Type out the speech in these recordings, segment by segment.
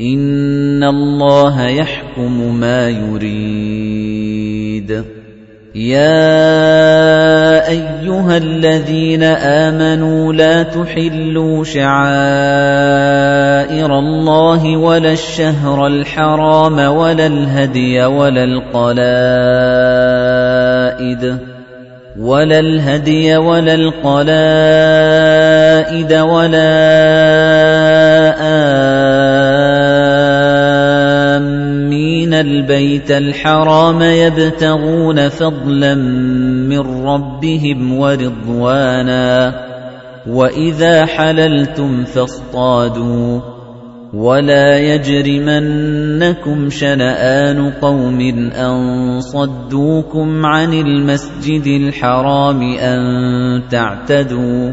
إِنَّ اللَّهَ يَحْكُمُ مَا يُرِيدُ. يَا أَيُّهَا الَّذِينَ آمَنُوا لَا تُحِلُّوا شَعَائِرَ اللَّهِ وَلَا الشَّهْرَ الْحَرَامَ وَلَا الْهَدْيَ وَلَا الْقَلَائِدَ وَلَا الْهَدْيَ وَلَا الْقَلَائِدَ وَلَا آمِّينَ الْبَيْتَ الْحَرَامَ يَبْتَغُونَ فَضْلًا مِّن رَّبِّهِمْ وَرِضْوَانًا وَإِذَا حَلَلْتُمْ فَاصْطَادُوا وَلَا يَجْرِمَنَّكُمْ شَنَآنُ قَوْمٍ أَن صَدُّوكُمْ عَنِ الْمَسْجِدِ الْحَرَامِ أَن تَعْتَدُوا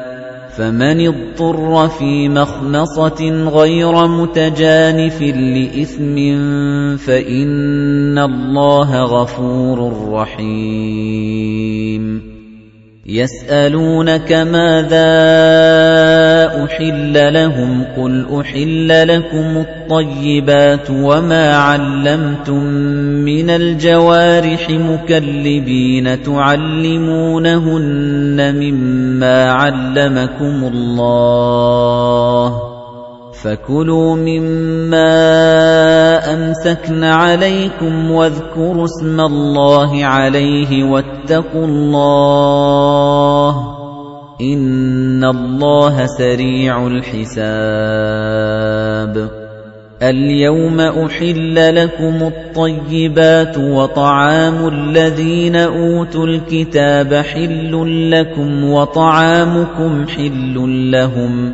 فَمَنِ اضْطُرَّ فِي مَخْمَصَةٍ غَيْرَ مُتَجَانِفٍ لِّإِثْمٍ فَإِنَّ اللَّهَ غَفُورٌ رَّحِيمٌ. يَسْأَلُونَكَ مَاذَا أُحِلَّ لَهُمْ قُلْ أُحِلَّ لَكُمُ الطَّيِّبَاتُ وَمَا عَلَّمْتُم مِّنَ الْجَوَارِحِ مُكَلِّبِينَ تُعَلِّمُونَهُنَّ مِمَّا عَلَّمَكُمُ اللَّهُ فَكُلُوا مِمَّا أَمْسَكْنَ عَلَيْكُمْ وَاذْكُرُوا اسْمَ اللَّهِ عَلَيْهِ وَاتَّقُوا اللَّهَ إِنَّ اللَّهَ سَرِيعُ الْحِسَابِ الْيَوْمَ أُحِلَّ لَكُمُ الطَّيِّبَاتُ وَطَعَامُ الَّذِينَ أُوتُوا الْكِتَابَ حِلٌّ لَّكُمْ وَطَعَامُكُمْ حِلٌّ لَّهُمْ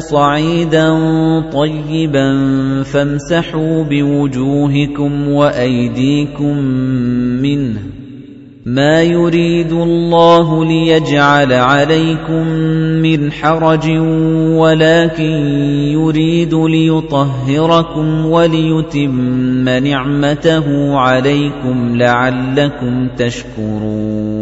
صَعِيدًا طَيِّبًا فَامْسَحُوا بِوُجُوهِكُمْ وَأَيْدِيكُم مِّنْهُ مَا يُرِيدُ اللَّهُ لِيَجْعَلَ عَلَيْكُم مِّنْ حَرَجٍ وَلَكِن يُرِيدُ لِيُطَهِّرَكُمْ وَلِيُتِمَّ نِعْمَتَهُ عَلَيْكُمْ لَعَلَّكُمْ تَشْكُرُونَ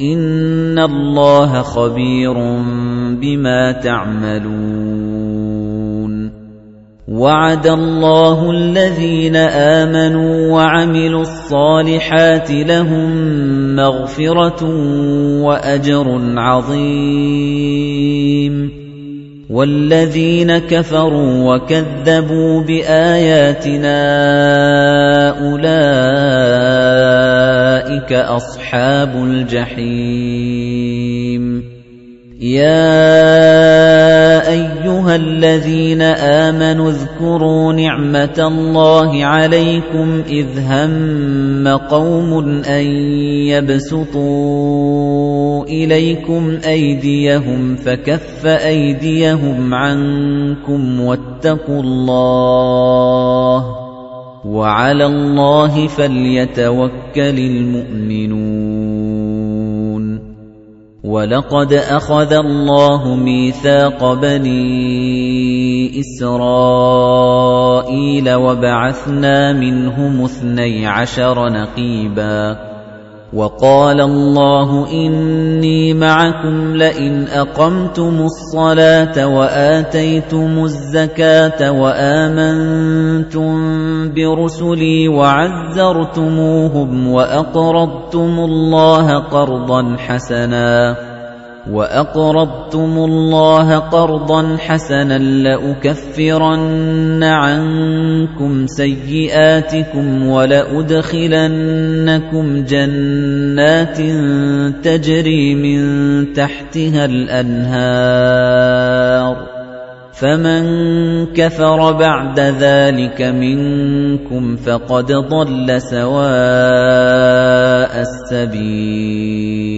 إِنَّ اللَّهَ خَبِيرٌ بِمَا تَعْمَلُونَ وَعَدَ اللَّهُ الَّذِينَ آمَنُوا وَعَمِلُوا الصَّالِحَاتِ لَهُم مَّغْفِرَةٌ وَأَجْرٌ عَظِيمٌ وَالَّذِينَ كَفَرُوا وَكَذَّبُوا بِآيَاتِنَا أُولَٰئِكَ أَصْحَابُ الْجَحِيمِ. يَا أَيُّهَا الَّذِينَ آمَنُوا اذْكُرُوا نِعْمَةَ اللَّهِ عَلَيْكُمْ إِذْ هَمَّ قَوْمٌ أَن يَبْسُطُوا إِلَيْكُمْ أَيْدِيَهُمْ فَكَفَّ أَيْدِيَهُمْ عَنكُمْ وَاتَّقُوا اللَّهَ وَعَلَى اللَّهِ فَلْيَتَوَكَّلِ الْمُؤْمِنُونَ. وَلَقَدْ أَخَذَ اللَّهُ مِيثَاقَ بَنِي إِسْرَائِيلَ وَبَعَثْنَا مِنْهُمُ اثْنَيْ عَشَرَ نَقِيبًا وَقَالَ اللَّهُ إِنِّي مَعَكُمْ لَئِنْ أَقَمْتُمُ الصَّلَاةَ وَآتَيْتُمُ الزَّكَاةَ وَآمَنتُم بِرُسُلِي وَعَزَّرْتُمُوهُمْ وَأَقْرَضْتُمُ اللَّهَ قَرْضًا حَسَنًا وَأَقْرَضْتُمُ اللَّهَ قَرْضًا حَسَنًا لَّأُكَفِّرَنَّ عَنكُمْ سَيِّئَاتِكُمْ وَلَأُدْخِلَنَّكُمْ جَنَّاتٍ تَجْرِي مِن تَحْتِهَا الْأَنْهَارُ فَمَن كَفَرَ بَعْدَ ذَلِكَ مِنكُمْ فَقَدْ ضَلَّ سَوَاءَ السَّبِيلِ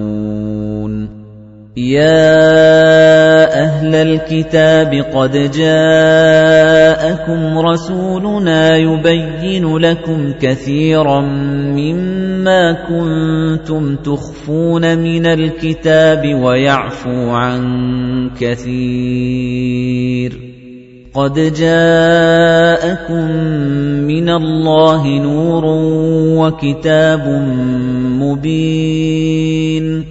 يَا أَهْلَ الْكِتَابِ قَدْ جَاءَكُمْ رَسُولُنَا يُبَيِّنُ لَكُمْ كَثِيرًا مِّمَّا كُنتُمْ تُخْفُونَ مِنَ الْكِتَابِ وَيَعْفُو عَن كَثِيرٍ. قَدْ جَاءَكُم مِّنَ اللَّهِ نُورٌ وَكِتَابٌ مُّبِينٌ.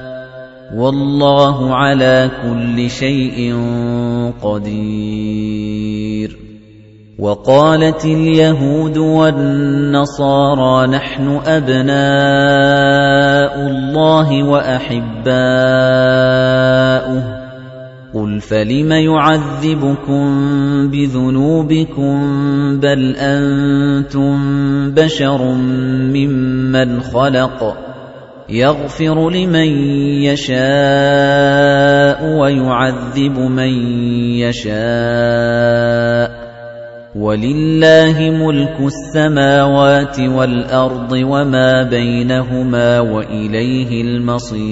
وَاللَّهُ عَلَى كُلِّ شَيْءٍ قَدِيرٌ. وَقَالَتِ الْيَهُودُ وَالنَّصَارَى نَحْنُ أَبْنَاءُ اللَّهِ وَأَحِبَّاؤُهُ. قُلْ فَلِمَ يُعَذِّبُكُم بِذُنُوبِكُم بَلْ أَنتُم بَشَرٌ مِّمَّنْ خَلَقَ؟ يَغْفِرُ لِمَن يَشَاءُ وَيُعَذِّبُ مَن يَشَاءُ. وَلِلَّهِ مُلْكُ السَّمَاوَاتِ وَالْأَرْضِ وَمَا بَيْنَهُمَا وَإِلَيْهِ الْمَصِيرُ.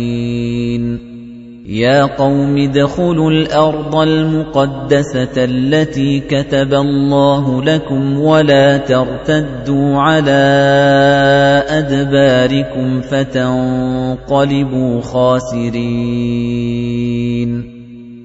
يَا قَوْمِ ادْخُلُوا الْأَرْضَ الْمُقَدَّسَةَ الَّتِي كَتَبَ اللَّهُ لَكُمْ وَلَا تَرْتَدُّوا عَلَىٰ أَدْبَارِكُمْ فَتَنقَلِبُوا خَاسِرِينَ.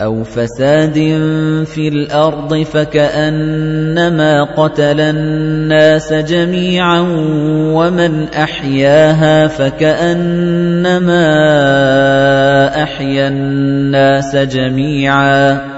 أَوْ فَسَادٍ فِي الْأَرْضِ فَكَأَنَّمَا قَتَلَ النَّاسَ جَمِيعًا وَمَنْ أَحْيَاهَا فَكَأَنَّمَا أَحْيَا النَّاسَ جَمِيعًا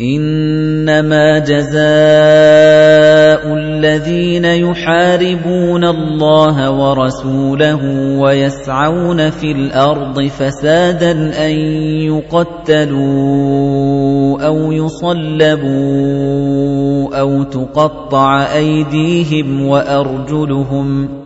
إِنَّمَا جَزَاءُ الَّذِينَ يُحَارِبُونَ اللَّهَ وَرَسُولَهُ وَيَسْعَوْنَ فِي الْأَرْضِ فَسَادًا أَن يُقَتَّلُوا أَوْ يُصَلَّبُوا أَوْ تُقَطَّعَ أَيْدِيهِمْ وَأَرْجُلُهُمْ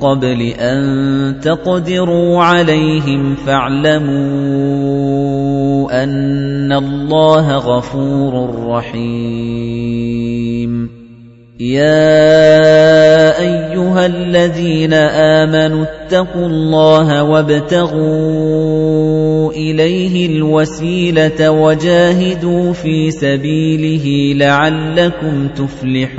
قَبْلِ أَن تَقْدِرُوا عَلَيْهِمْ فَاعْلَمُوا أَنَّ اللَّهَ غَفُورٌ رَّحِيمٌ. يَا أَيُّهَا الَّذِينَ آمَنُوا اتَّقُوا اللَّهَ وَابْتَغُوا إِلَيْهِ الْوَسِيلَةَ وَجَاهِدُوا فِي سَبِيلِهِ لَعَلَّكُمْ تُفْلِحُونَ.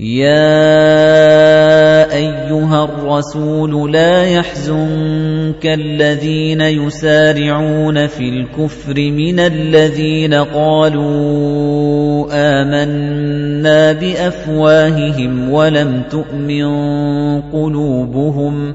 يَا أَيُّهَا الرَّسُولُ لَا يَحْزُنكَ الَّذِينَ يُسَارِعُونَ فِي الْكُفْرِ مِنَ الَّذِينَ قَالُوا آمَنَّا بِأَفْوَاهِهِمْ وَلَمْ تُؤْمِن قُلُوبُهُمْ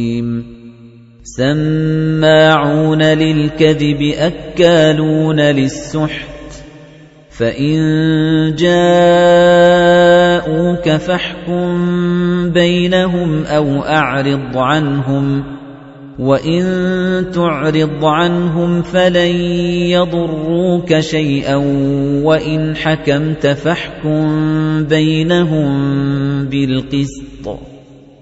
سَمَّاعُونَ لِلْكَذِبِ أَكَّالُونَ لِلسُّحْتِ فَإِن جَاءُوكَ فَاحْكُم بَيْنَهُمْ أَوْ أَعْرِضْ عَنْهُمْ وَإِن تُعْرِضْ عَنْهُمْ فَلَن يَضُرُّوكَ شَيْئًا وَإِنْ حَكَمْتَ فَاحْكُم بَيْنَهُم بِالْقِسْطِ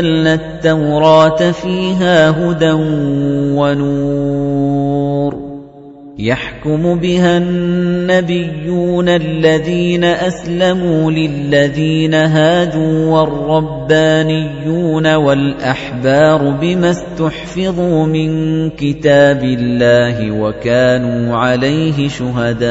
أَنزَلْنَا التَّوْرَاةَ فِيهَا هُدًى وَنُورٌ يَحْكُمُ بِهَا النَّبِيُّونَ الَّذِينَ أَسْلَمُوا لِلَّذِينَ هَادُوا وَالرَّبَّانِيُّونَ وَالْأَحْبَارُ بِمَا اسْتُحْفِظُوا مِن كِتَابِ اللَّهِ وَكَانُوا عَلَيْهِ شُهَدَاءَ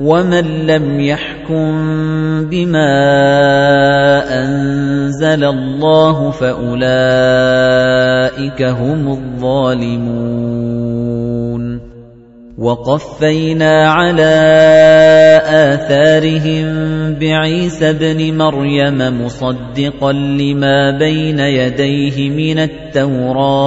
وَمَن لَّمْ يَحْكُم بِمَا أَنزَلَ اللَّهُ فَأُولَٰئِكَ هُمُ الظَّالِمُونَ وَقَفَّيْنَا عَلَىٰ آثَارِهِم بِعِيسَى ابْنِ مَرْيَمَ مُصَدِّقًا لِّمَا بَيْنَ يَدَيْهِ مِنَ التَّوْرَاةِ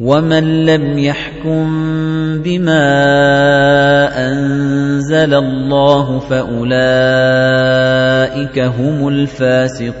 وَمَن لَّمْ يَحْكُم بِمَا أَنزَلَ اللَّهُ فَأُولَٰئِكَ هُمُ الْفَاسِقُونَ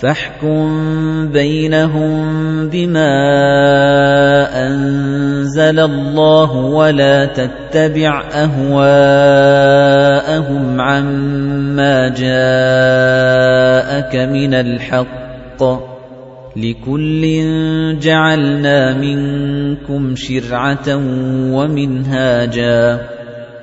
فاحكم بينهم بما أنزل الله ولا تتبع أهواءهم عما جاءك من الحق لكل جعلنا منكم شرعة ومنهاجا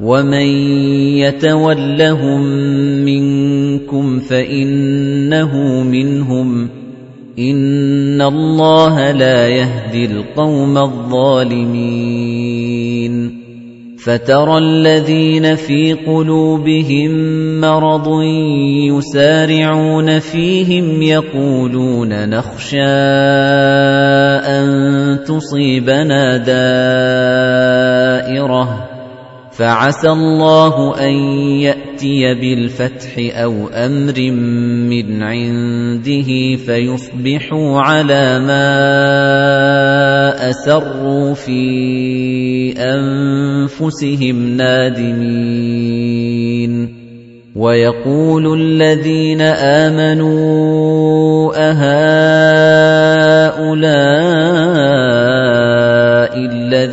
وَمَن يَتَوَلَّهُم مِّنكُمْ فَإِنَّهُ مِنْهُمْ ۗ إِنَّ اللَّهَ لَا يَهْدِي الْقَوْمَ الظَّالِمِينَ فَتَرَى الَّذِينَ فِي قُلُوبِهِم مَّرَضٌ يُسَارِعُونَ فِيهِمْ يَقُولُونَ نَخْشَىٰ أَن تُصِيبَنَا دَائِرَةٌ فَعَسَى اللَّهُ أَن يَأْتِيَ بِالْفَتْحِ أَوْ أَمْرٍ مِّنْ عِندِهِ فَيُصْبِحُوا عَلَىٰ مَا أَسَرُّوا فِي أَنفُسِهِمْ نَادِمِينَ. وَيَقُولُ الَّذِينَ آمَنُوا أَهَٰؤُلَاءِ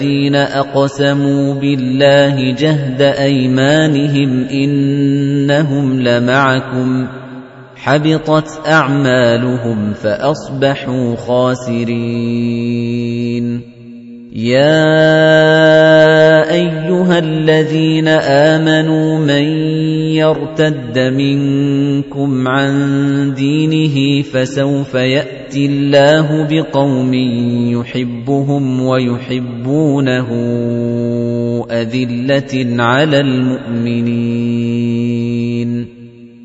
الَّذِينَ أَقْسَمُوا بِاللَّهِ جَهْدَ أَيْمَانِهِمْ إِنَّهُمْ لَمَعَكُمْ ۚ حَبِطَتْ أَعْمَالُهُمْ فَأَصْبَحُوا خَاسِرِينَ يَا أَيُّهَا الَّذِينَ آمَنُوا مَن يَرْتَدَّ مِنكُمْ عَن دِينِهِ فَسَوْفَ يَأْتِي اللَّهُ بِقَوْمٍ يُحِبُّهُمْ وَيُحِبُّونَهُ أَذِلَّةٍ عَلَى الْمُؤْمِنِينَ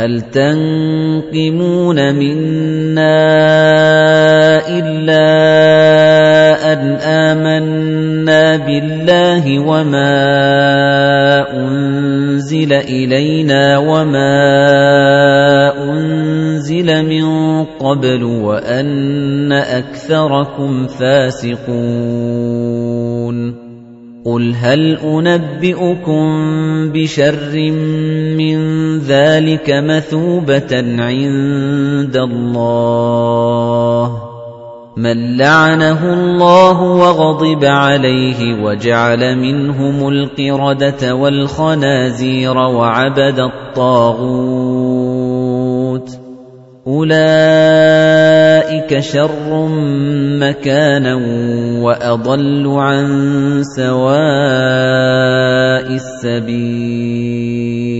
هَلْ تَنقِمُونَ مِنَّا إِلَّا أَنْ آمَنَّا بِاللَّهِ وَمَا أُنزِلَ إِلَيْنَا وَمَا أُنزِلَ مِن قَبْلُ وَأَنَّ أَكْثَرَكُمْ فَاسِقُونَ قُلْ هَلْ أُنَبِّئُكُم بِشَرٍّ مِّن ذَلِكَ مَثُوبَةً عِندَ اللَّهِ. مَن لَّعَنَهُ اللَّهُ وَغَضِبَ عَلَيْهِ وَجَعَلَ مِنْهُمُ الْقِرَدَةَ وَالْخَنَازِيرَ وَعَبَدَ الطَّاغُوتَ. أُولَئِكَ شَرٌّ مَّكَانًا وَأَضَلُّ عَن سَوَاءِ السَّبِيلِ.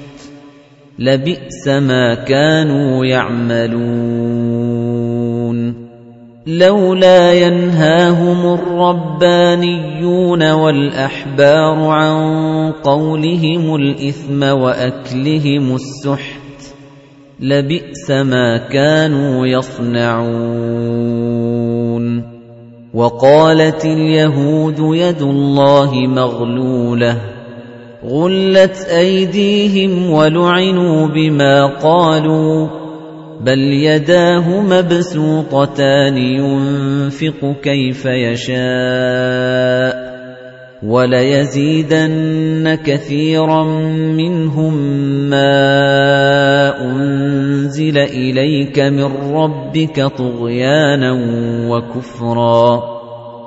لَبِئْسَ مَا كَانُوا يَعْمَلُونَ. لَوْلَا يَنْهَاهُمُ الرَّبَّانِيُّونَ وَالْأَحْبَارُ عَن قَوْلِهِمُ الْإِثْمَ وَأَكْلِهِمُ السُّحْتَ لَبِئْسَ مَا كَانُوا يَصْنَعُونَ. وَقَالَتِ الْيَهُودُ يَدُ اللَّهِ مَغْلُولَةٌ غُلَّتْ أَيْدِيهِمْ وَلُعِنُوا بِمَا قَالُوا بَلْ يَدَاهُ مَبْسُوطَتَانِ يُنفِقُ كَيْفَ يَشَاءُ وَلَيَزِيدَنَّ كَثِيرًا مِنْهُم مَّا أُنزِلَ إِلَيْكَ مِن رَّبِّكَ طُغْيَانًا وَكُفْرًا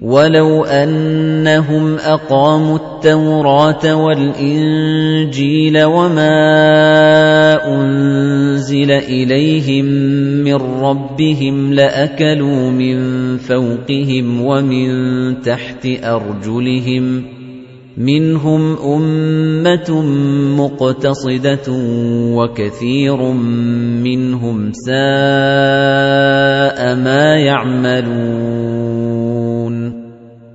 وَلَوْ أَنَّهُمْ أَقَامُوا التَّوْرَاةَ وَالْإِنجِيلَ وَمَا أُنزِلَ إِلَيْهِم مِّن رَّبِّهِمْ لَأَكَلُوا مِن فَوْقِهِمْ وَمِن تَحْتِ أَرْجُلِهِم مِنْهُمْ أُمَّةٌ مُقْتَصِدَةٌ وَكَثِيرٌ مِنْهُمْ سَاءَ مَا يَعْمَلُونَ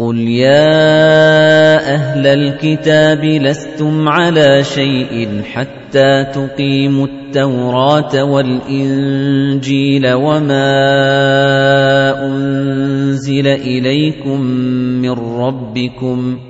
قُلْ يَا أَهْلَ الْكِتَابِ لَسْتُمْ عَلَى شَيْءٍ حَتَّى تُقِيمُوا التَّوْرَاةَ وَالْإِنْجِيلَ وَمَا أُنْزِلَ إِلَيْكُمْ مِنْ رَبِّكُمْ ۗ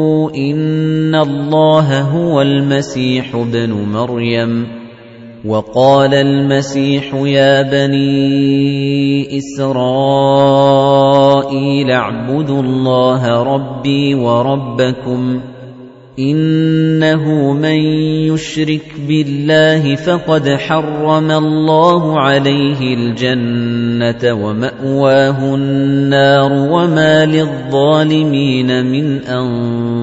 إِنَّ اللَّهَ هُوَ الْمَسِيحُ ابْنُ مَرْيَمَ وَقَالَ الْمَسِيحُ يَا بَنِي إِسْرَائِيلَ اعْبُدُوا اللَّهَ رَبِّي وَرَبَّكُمْ إِنَّهُ مَن يُشْرِكْ بِاللَّهِ فَقَدْ حَرَّمَ اللَّهُ عَلَيْهِ الْجَنَّةَ وَمَأْوَاهُ النَّارُ وَمَا لِلظَّالِمِينَ مِنْ أَنصَارٍ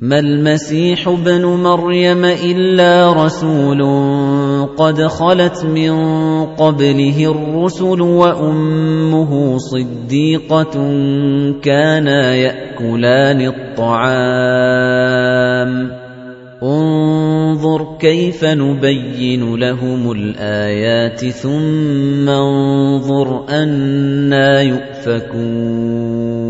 مَا الْمَسِيحُ ابْنُ مَرْيَمَ إِلَّا رَسُولٌ قَدْ خَلَتْ مِن قَبْلِهِ الرُّسُلُ وَأُمُّهُ صِدِّيقَةٌ كَانَا يَأْكُلَانِ الطَّعَامَ. انظُرْ كَيْفَ نُبَيِّنُ لَهُمُ الْآيَاتِ ثُمَّ انظُرْ أَنَّىٰ يُؤْفَكُونَ.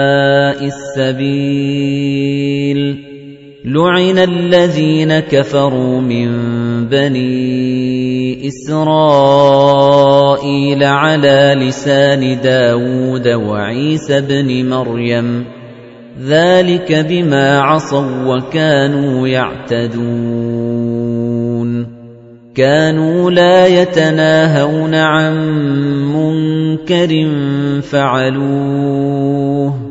السَّبِيلِ. لُعِنَ الَّذِينَ كَفَرُوا مِن بَنِي إِسْرَائِيلَ عَلَى لِسَانِ دَاوُودَ وَعِيسَى ابْنِ مَرْيَمَ. ذَلِكَ بِمَا عَصَوا وَّكَانُوا يَعْتَدُونَ. كَانُوا لَا يَتَنَاهَوْنَ عَن مُّنكَرٍ فَعَلُوهُ.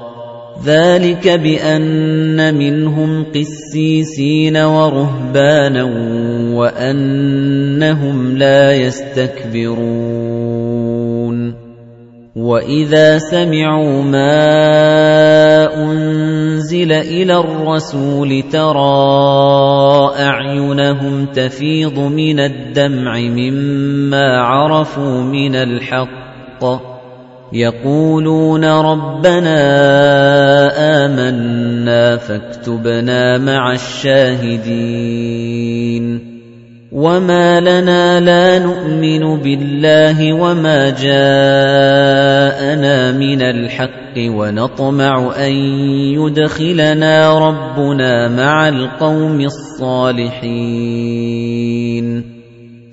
ذَلِكَ بِأَنَّ مِنْهُمْ قِسِّيسِينَ وَرُهْبَانًا وَأَنَّهُمْ لَا يَسْتَكْبِرُونَ. وَإِذَا سَمِعُوا مَا أُنزِلَ إِلَى الرَّسُولِ تَرَىٰ أَعْيُنَهُمْ تَفِيضُ مِنَ الدَّمْعِ مِمَّا عَرَفُوا مِنَ الْحَقِّ. يَقُولُونَ رَبَّنَا آمَنَّا فَاكْتُبْنَا مَعَ الشَّاهِدِينَ. وَمَا لَنَا لَا نُؤْمِنُ بِاللَّهِ وَمَا جَاءَنَا مِنَ الْحَقِّ وَنَطْمَعُ أَن يُدْخِلَنَا رَبُّنَا مَعَ الْقَوْمِ الصَّالِحِينَ.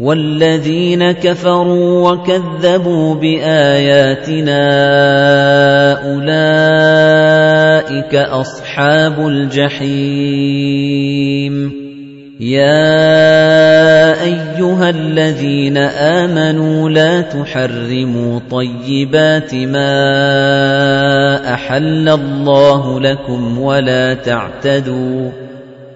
وَالَّذِينَ كَفَرُوا وَكَذَّبُوا بِآيَاتِنَا أُولَئِكَ أَصْحَابُ الْجَحِيمِ. يَا أَيُّهَا الَّذِينَ آمَنُوا لَا تُحَرِّمُوا طَيِّبَاتِ مَا أَحَلَّ اللَّهُ لَكُمْ وَلَا تَعْتَدُوا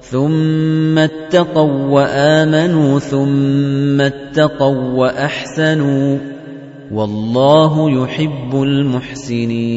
ثُمَّ اتَّقَوا وَآمَنُوا ثُمَّ اتَّقَوا وَأَحْسَنُوا وَاللَّهُ يُحِبُّ الْمُحْسِنِينَ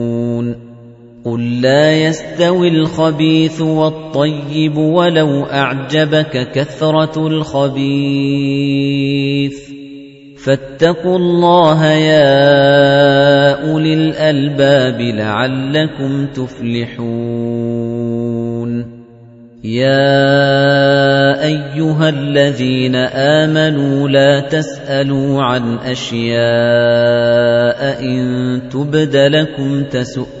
قُل لَّا يَسْتَوِي الْخَبِيثُ وَالطَّيِّبُ وَلَوْ أَعْجَبَكَ كَثْرَةُ الْخَبِيثِ فَاتَّقُوا اللَّهَ يَا أُولِي الْأَلْبَابِ لَعَلَّكُمْ تُفْلِحُونَ يَا أَيُّهَا الَّذِينَ آمَنُوا لَا تَسْأَلُوا عَنْ أَشْيَاءَ إِن تُبْدَ لَكُمْ تَسُؤْكُمْ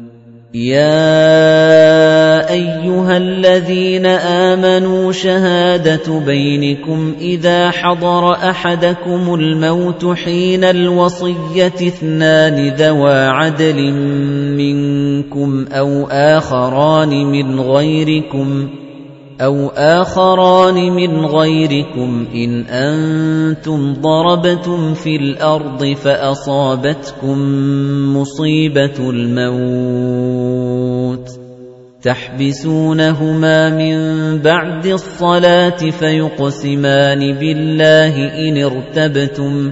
يَا أَيُّهَا الَّذِينَ آمَنُوا شَهَادَةُ بَيْنِكُمْ إِذَا حَضَرَ أَحَدَكُمُ الْمَوْتُ حِينَ الْوَصِيَّةِ اثْنَانِ ذَوَا عَدْلٍ مِنكُمْ أَوْ آخَرَانِ مِنْ غَيْرِكُمْ أَوْ آخَرَانِ مِنْ غَيْرِكُمْ إِنْ أَنْتُمْ ضَرَبْتُمْ فِي الْأَرْضِ فَأَصَابَتْكُمْ مُصِيبَةُ الْمَوْتِ تَحْبِسُونَهُمَا مِنْ بَعْدِ الصَّلَاةِ فَيُقْسِمَانِ بِاللَّهِ إِنِ ارْتَبْتُمْ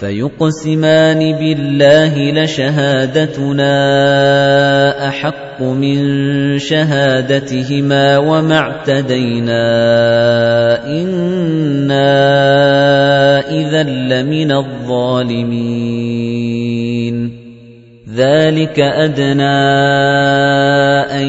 فَيُقْسِمَانِ بِاللَّهِ لَشَهَادَتُنَا أَحَقُّ مِن شَهَادَتِهِمَا وَمَا اعْتَدَيْنَا إِنَّا إِذًا لَّمِنَ الظَّالِمِينَ. ذَلِكَ أَدْنَىٰ أَن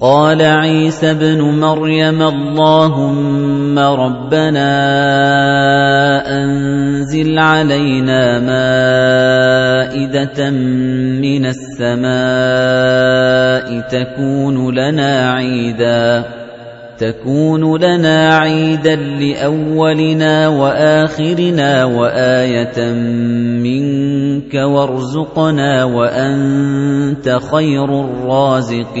قال عيسى ابن مريم اللهم ربنا أنزل علينا مائدة من السماء تكون لنا عيداً تكون لنا عيدا لأولنا وآخرنا وآية منك وارزقنا وأنت خير الرازقين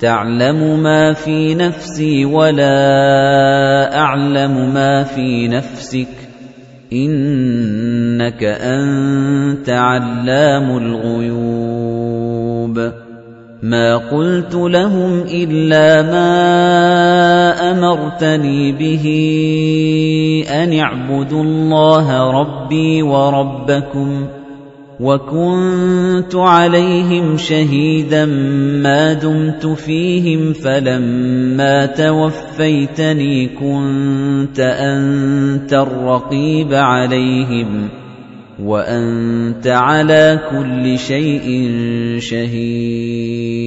تَعْلَمُ مَا فِي نَفْسِي وَلَا أَعْلَمُ مَا فِي نَفْسِكَ. إِنَّكَ أَنتَ عَلَّامُ الْغُيُوبِ. مَا قُلْتُ لَهُمْ إِلَّا مَا أَمَرْتَنِي بِهِ أَنِ اعْبُدُوا اللَّهَ رَبِّي وَرَبَّكُمْ. وَكُنتُ عَلَيْهِمْ شَهِيدًا مَا دُمْتُ فِيهِمْ فَلَمَّا تَوَفَّيْتَنِي كُنتَ أَنتَ الرَّقِيبَ عَلَيْهِمْ وَأَنتَ عَلَى كُلِّ شَيْءٍ شَهِيدٌ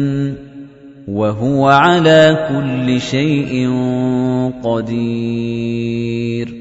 وَهُوَ عَلَى كُلِّ شَيْءٍ قَدِيرٌ.